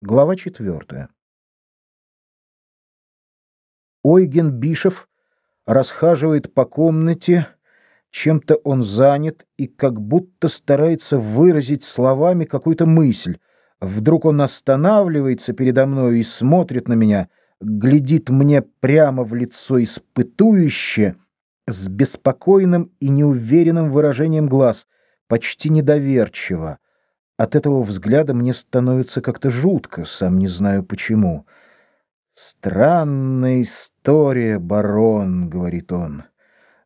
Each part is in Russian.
Глава четвертая. Ойген Бишев расхаживает по комнате, чем-то он занят и как будто старается выразить словами какую-то мысль. Вдруг он останавливается передо мной и смотрит на меня, глядит мне прямо в лицо испытующе, с беспокойным и неуверенным выражением глаз, почти недоверчиво. От этого взгляда мне становится как-то жутко, сам не знаю почему. «Странная история, барон», — говорит он.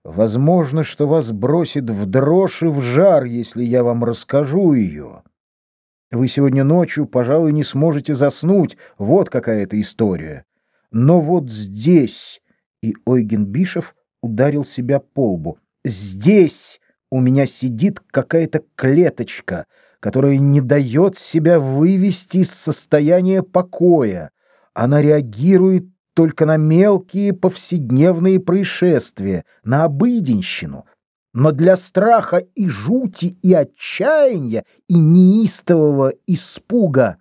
«Возможно, что вас бросит в дрожь и в жар, если я вам расскажу ее. Вы сегодня ночью, пожалуй, не сможете заснуть. Вот какая это история. Но вот здесь...» И Ойген Бишев ударил себя по лбу. «Здесь у меня сидит какая-то клеточка» которая не дает себя вывести из состояния покоя. Она реагирует только на мелкие повседневные происшествия, на обыденщину. Но для страха и жути, и отчаяния, и неистового испуга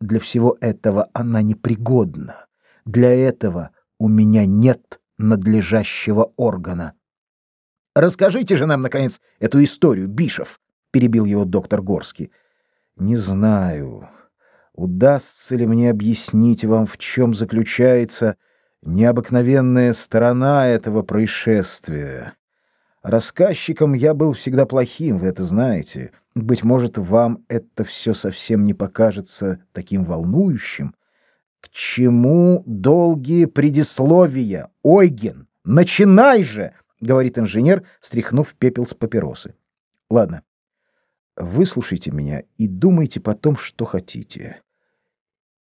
для всего этого она непригодна. Для этого у меня нет надлежащего органа. Расскажите же нам, наконец, эту историю, Бишев перебил его доктор Горский. Не знаю, удастся ли мне объяснить вам, в чем заключается необыкновенная сторона этого происшествия. Рассказчиком я был всегда плохим, вы это знаете. Быть может, вам это все совсем не покажется таким волнующим. К чему долгие предисловия? Ойген, начинай же, говорит инженер, стряхнув пепел с папиросы. Ладно. Выслушайте меня и думайте потом, что хотите.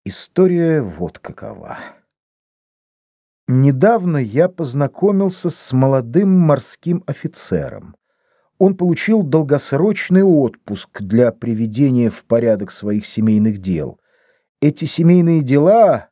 История вот какова. Недавно я познакомился с молодым морским офицером. Он получил долгосрочный отпуск для приведения в порядок своих семейных дел. Эти семейные дела,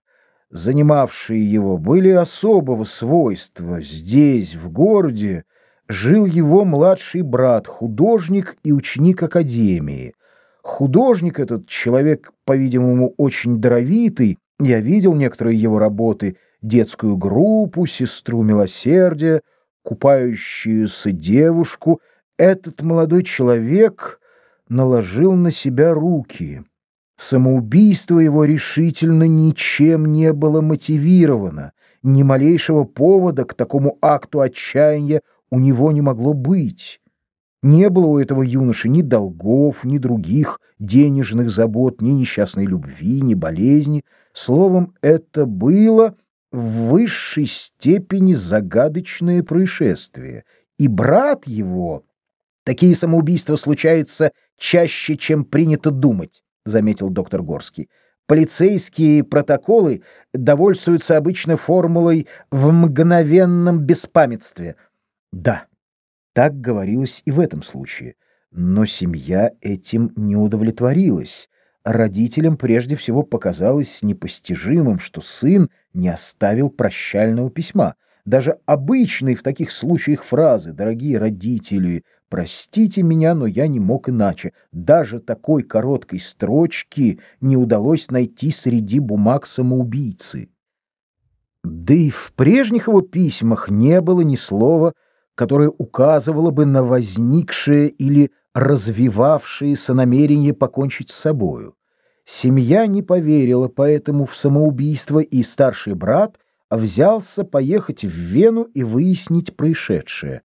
занимавшие его, были особого свойства. Здесь, в городе, жил его младший брат, художник и ученик академии. Художник этот человек, по-видимому, очень даровитый. Я видел некоторые его работы: детскую группу, сестру милосердия, купающуюся девушку. Этот молодой человек наложил на себя руки. Самоубийство его решительно ничем не было мотивировано. Ни малейшего повода к такому акту отчаяния у него не могло быть. Не было у этого юноши ни долгов, ни других денежных забот, ни несчастной любви, ни болезни. Словом, это было в высшей степени загадочное происшествие. И брат его... Такие самоубийства случаются чаще, чем принято думать, заметил доктор Горский. Полицейские протоколы довольствуются обычно формулой в мгновенном беспамятстве — да, так говорилось и в этом случае, но семья этим не удовлетворилась. Родителям прежде всего показалось непостижимым, что сын не оставил прощального письма. Даже обычные в таких случаях фразы «Дорогие родители, простите меня, но я не мог иначе», даже такой короткой строчки не удалось найти среди бумаг самоубийцы. Да и в прежних его письмах не было ни слова которое указывало бы на возникшее или развивавшееся намерение покончить с собою. Семья не поверила поэтому в самоубийство, и старший брат взялся поехать в Вену и выяснить происшедшее.